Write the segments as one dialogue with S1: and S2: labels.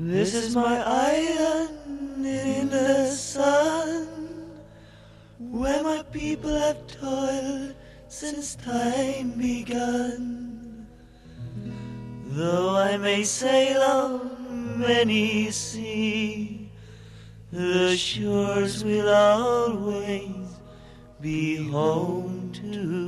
S1: This is my island in the sun, where my people have toiled since time begun. Though I may sail on many sea, the shores will always be home to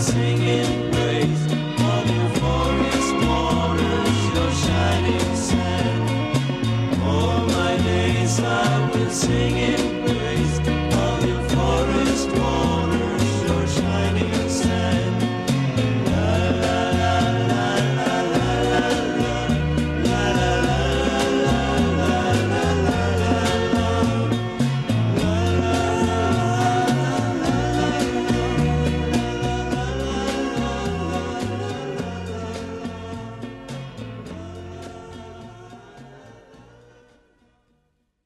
S1: singing